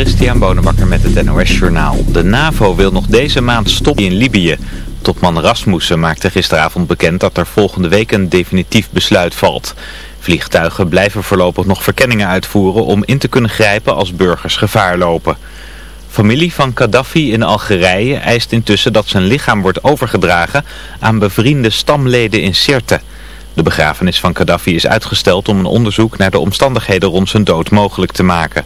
Christian Bonenbakker met het NOS Journaal. De NAVO wil nog deze maand stoppen in Libië. Topman Rasmussen maakte gisteravond bekend dat er volgende week een definitief besluit valt. Vliegtuigen blijven voorlopig nog verkenningen uitvoeren om in te kunnen grijpen als burgers gevaar lopen. Familie van Gaddafi in Algerije eist intussen dat zijn lichaam wordt overgedragen aan bevriende stamleden in Sirte. De begrafenis van Gaddafi is uitgesteld om een onderzoek naar de omstandigheden rond zijn dood mogelijk te maken.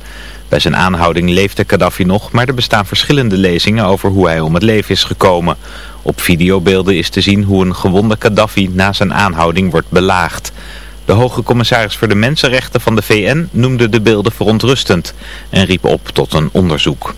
Bij zijn aanhouding leefde Gaddafi nog, maar er bestaan verschillende lezingen over hoe hij om het leven is gekomen. Op videobeelden is te zien hoe een gewonde Gaddafi na zijn aanhouding wordt belaagd. De hoge commissaris voor de mensenrechten van de VN noemde de beelden verontrustend en riep op tot een onderzoek.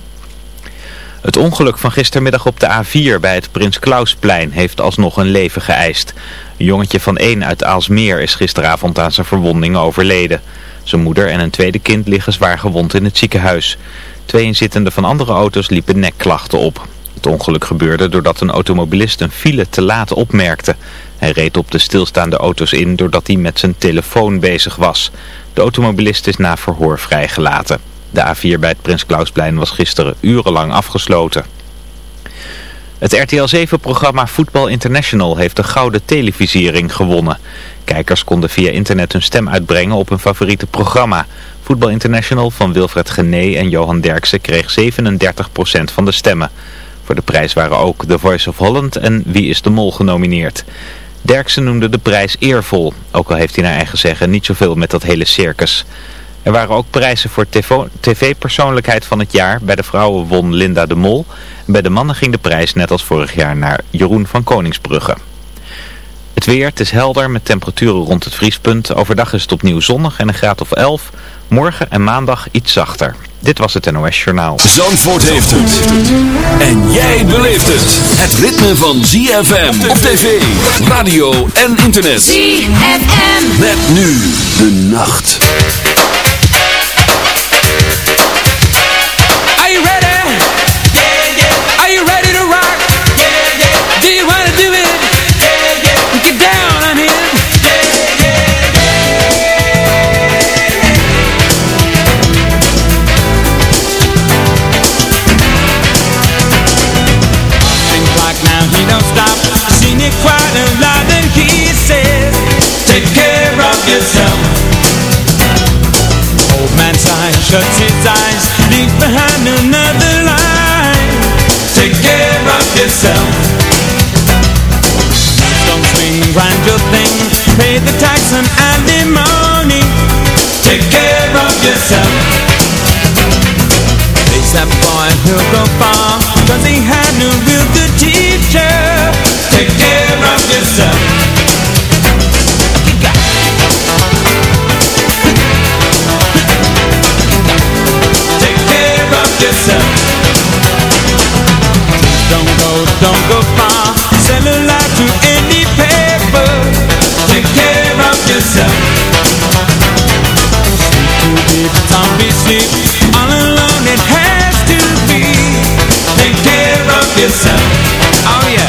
Het ongeluk van gistermiddag op de A4 bij het Prins Klausplein heeft alsnog een leven geëist. Een jongetje van 1 uit Aalsmeer is gisteravond aan zijn verwondingen overleden. Zijn moeder en een tweede kind liggen zwaar gewond in het ziekenhuis. Twee inzittenden van andere auto's liepen nekklachten op. Het ongeluk gebeurde doordat een automobilist een file te laat opmerkte. Hij reed op de stilstaande auto's in doordat hij met zijn telefoon bezig was. De automobilist is na verhoor vrijgelaten. De A4 bij het Prins Klausplein was gisteren urenlang afgesloten. Het RTL 7-programma Voetbal International heeft de gouden televisiering gewonnen. Kijkers konden via internet hun stem uitbrengen op hun favoriete programma. Voetbal International van Wilfred Gené en Johan Derksen kreeg 37% van de stemmen. Voor de prijs waren ook The Voice of Holland en Wie is de Mol genomineerd. Derksen noemde de prijs eervol, ook al heeft hij naar eigen zeggen niet zoveel met dat hele circus. Er waren ook prijzen voor tv-persoonlijkheid van het jaar. Bij de vrouwen won Linda de Mol. Bij de mannen ging de prijs net als vorig jaar naar Jeroen van Koningsbrugge. Het weer, het is helder met temperaturen rond het vriespunt. Overdag is het opnieuw zonnig en een graad of 11. Morgen en maandag iets zachter. Dit was het NOS Journaal. Zandvoort heeft het. En jij beleeft het. Het ritme van ZFM op tv, radio en internet. ZFM. Met nu de nacht. Yourself. Old man sighs, shuts his eyes, leaves behind another line. Take care of yourself. Don't swing, grind your thing, pay the tax and alimony. Take care of yourself. Face that boy, he'll go far, cause he had no real good teacher. Take care of yourself. All alone it has to be. Take care of yourself. Oh yeah.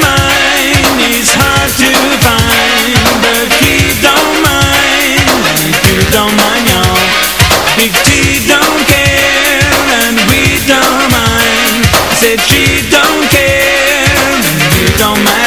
Mind is hard to find, but he don't mind. If you don't mind, y'all. Don't care, and we don't mind. Said she don't care, and we don't matter.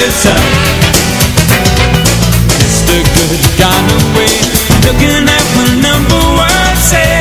Yourself. Mr. Good got away Looking at the number one said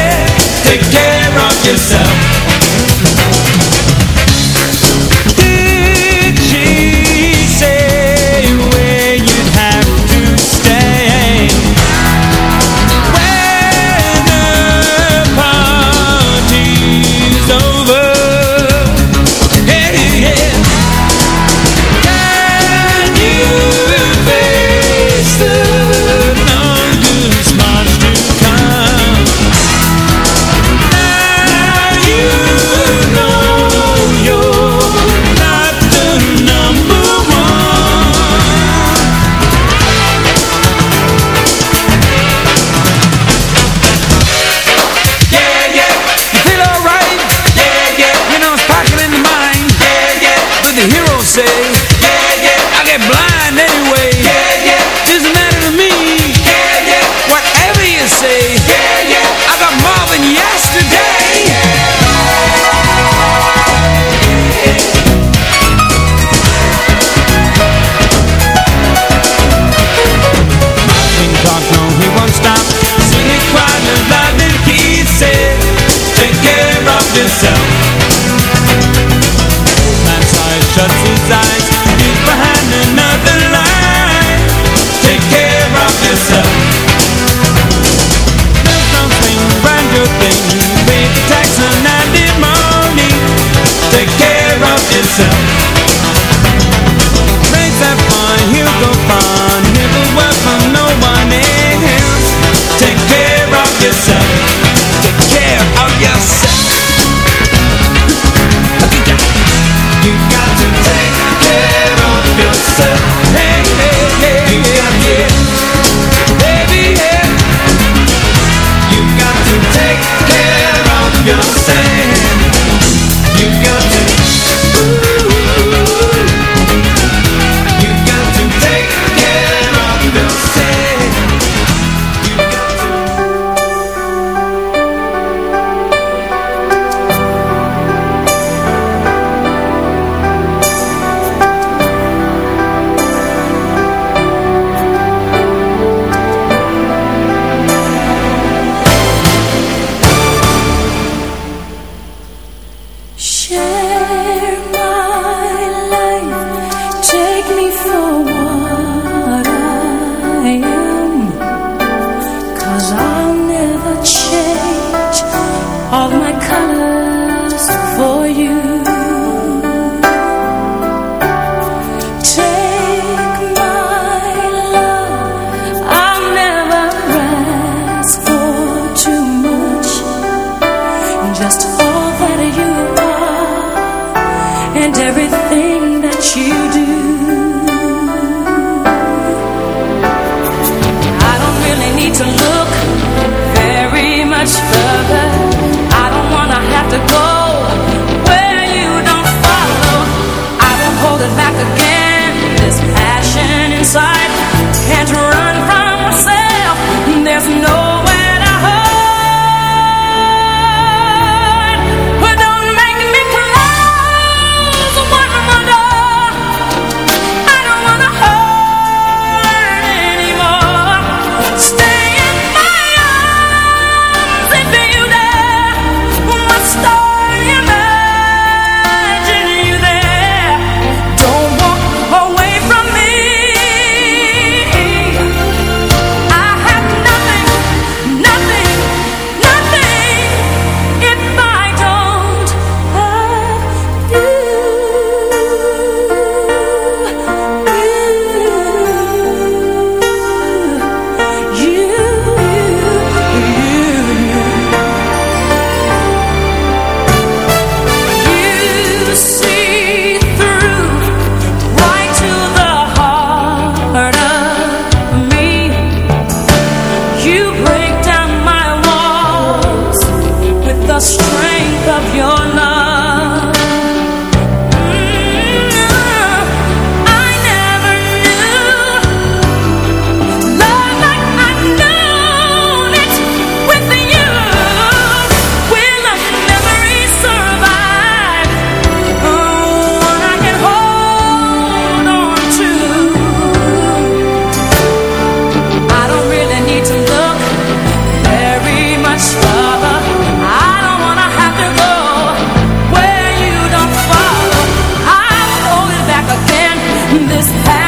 this path.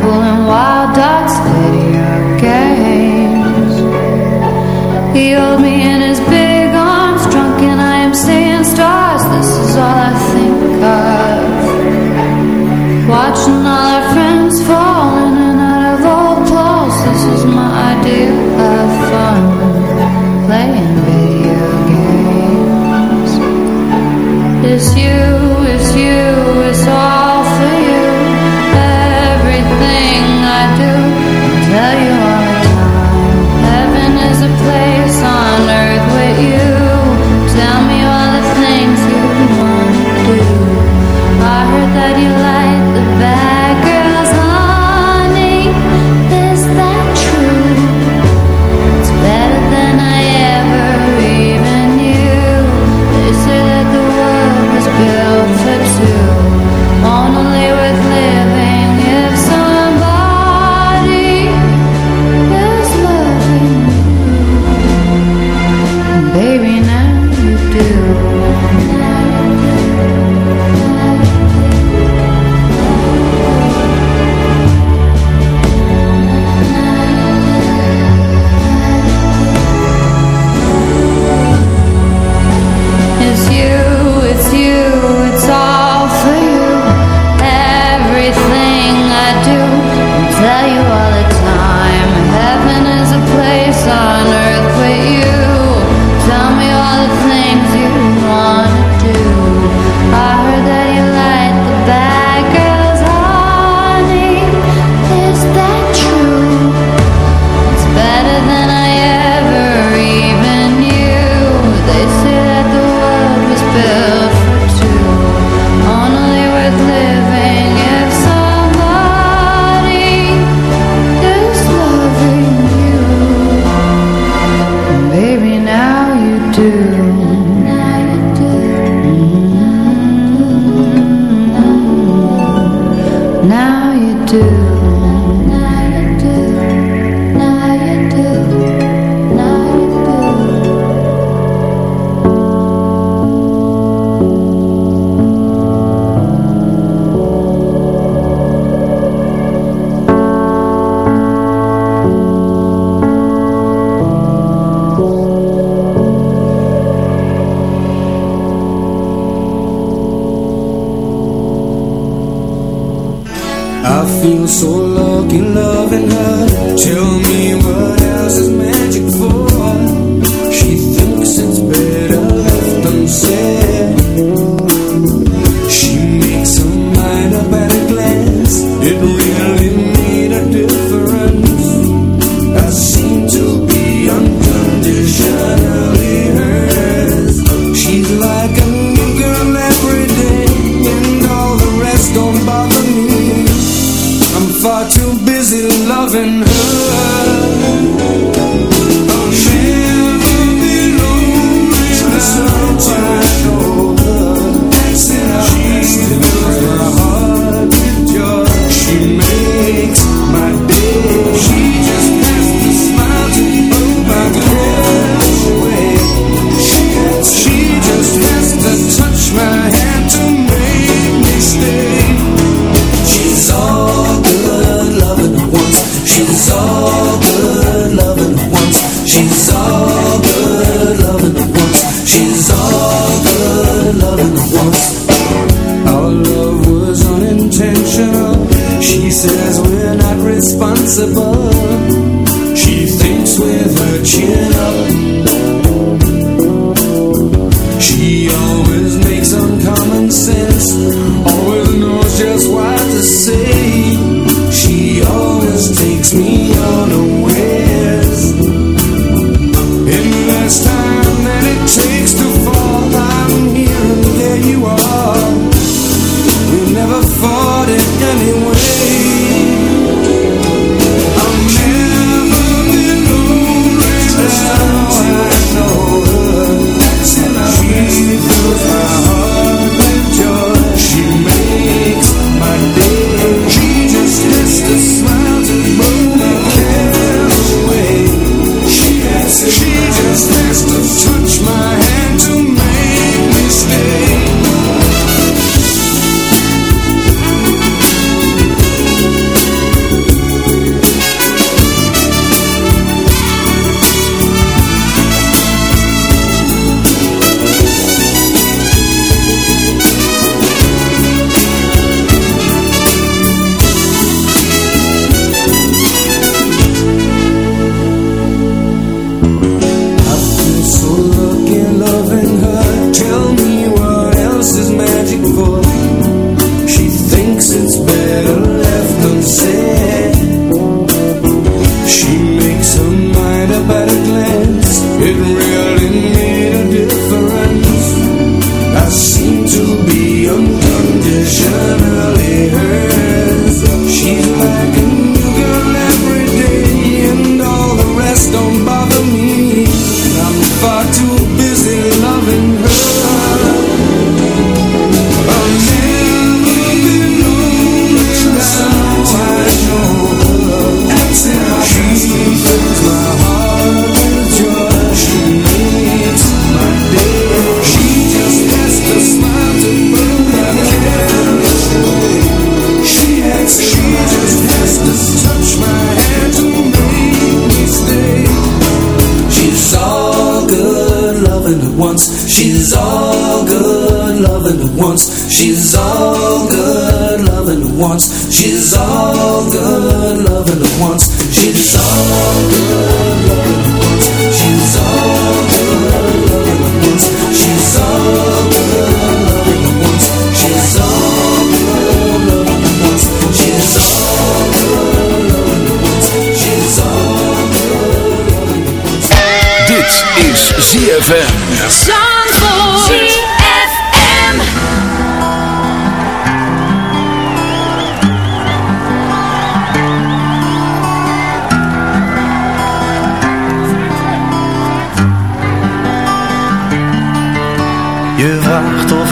pulling wide.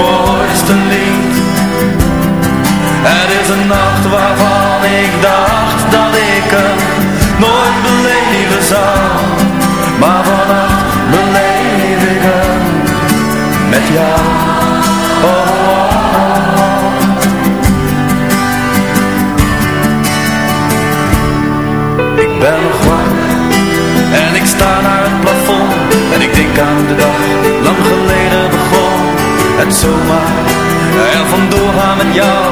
mooiste lied. Het is een nacht waarvan ik dacht dat ik hem nooit beleven zou. Maar vannacht beleef ik hem met jou. Oh. Ik ben nog wakker en ik sta het zomaar er vandoor gaan met jou.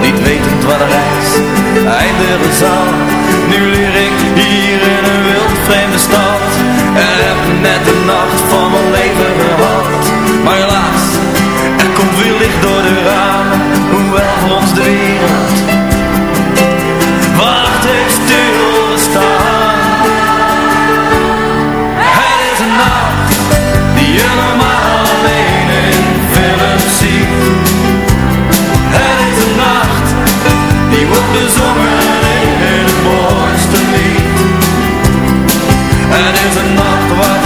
Niet wetend waar de reis eindigen zal. Nu leer ik hier in een wild vreemde stad en heb net de nacht van mijn leven we zongen in het mooiste lied. Is een nacht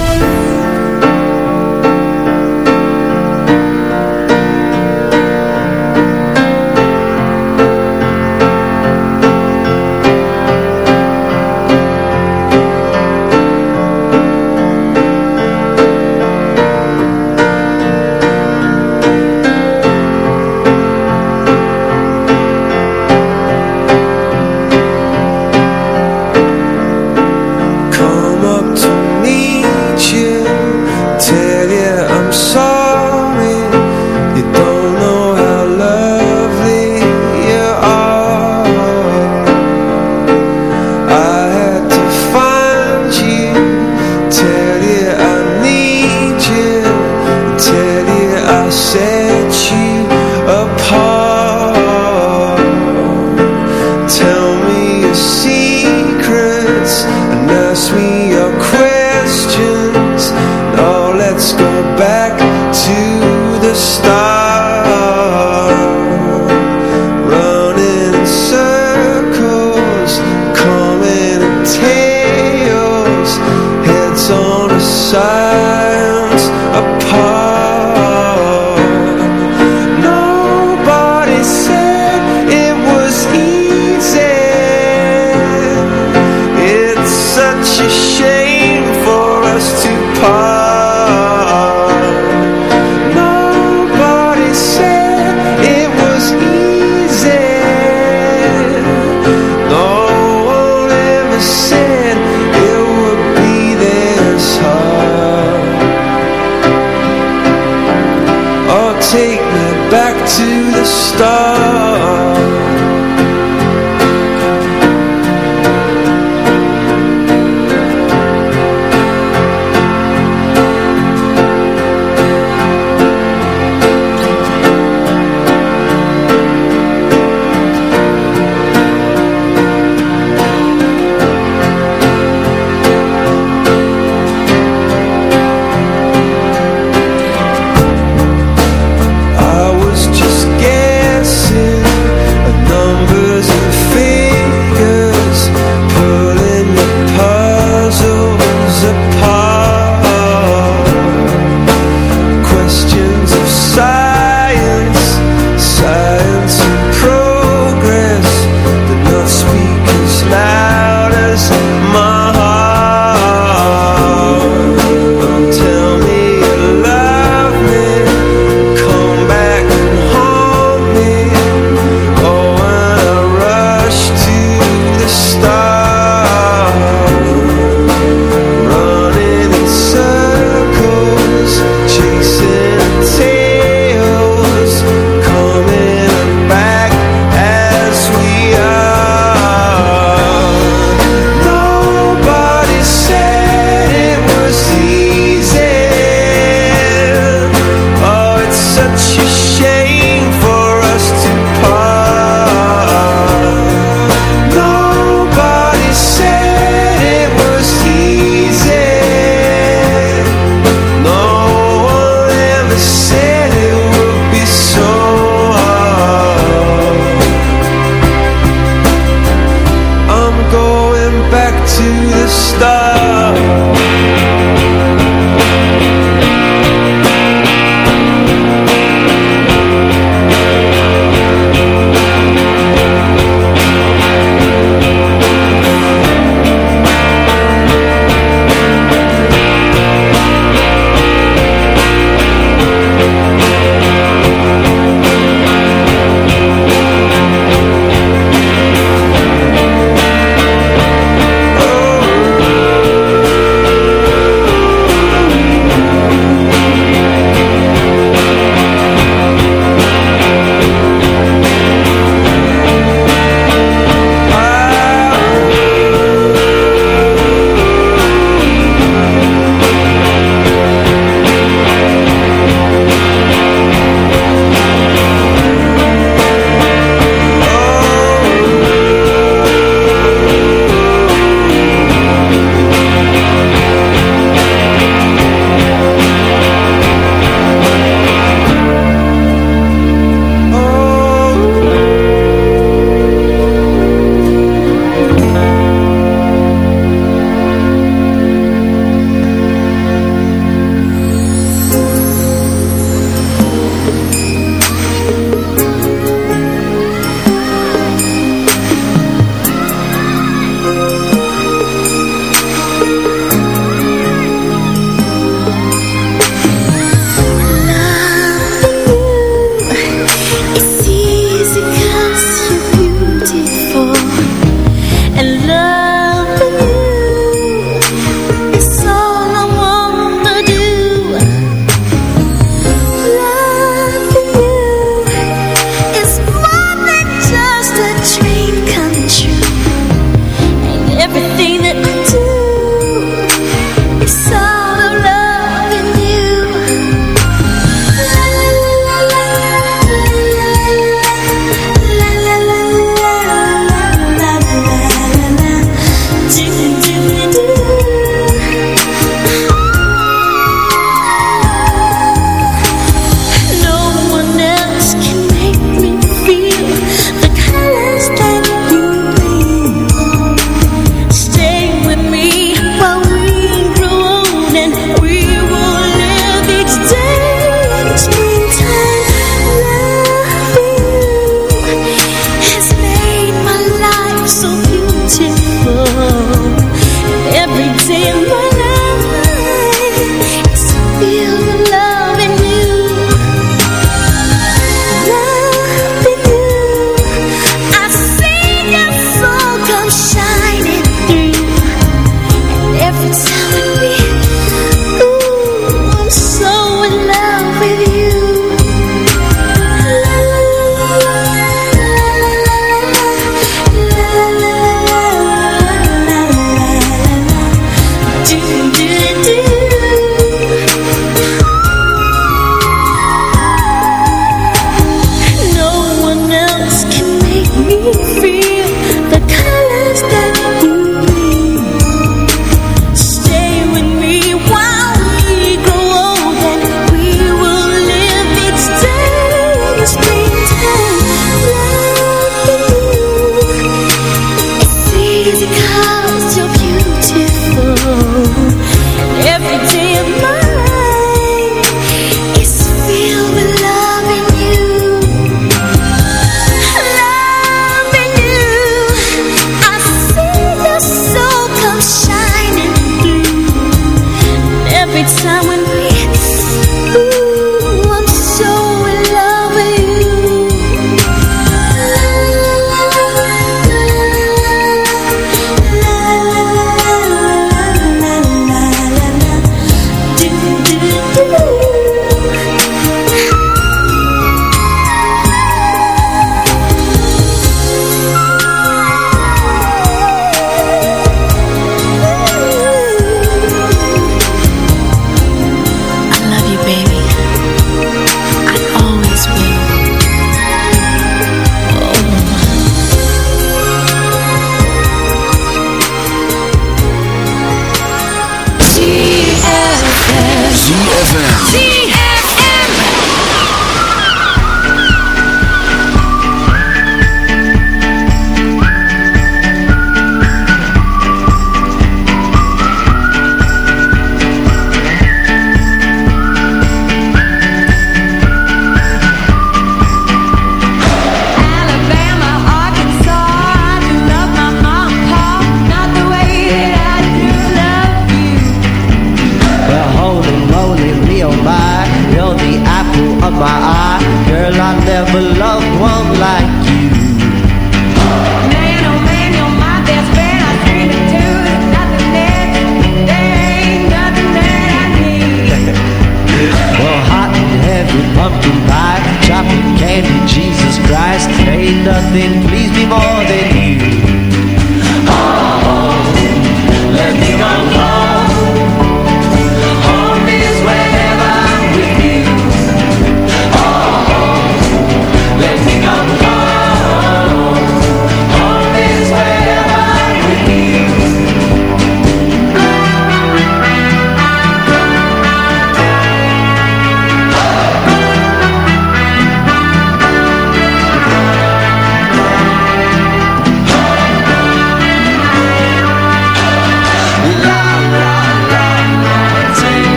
To the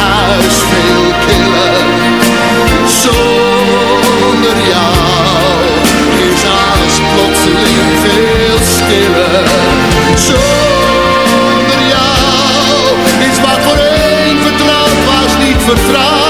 huis veel killer. Zonder jou is alles plotseling veel stiller. Zonder jou is wat voor een vertrouwen was niet vertrouwd.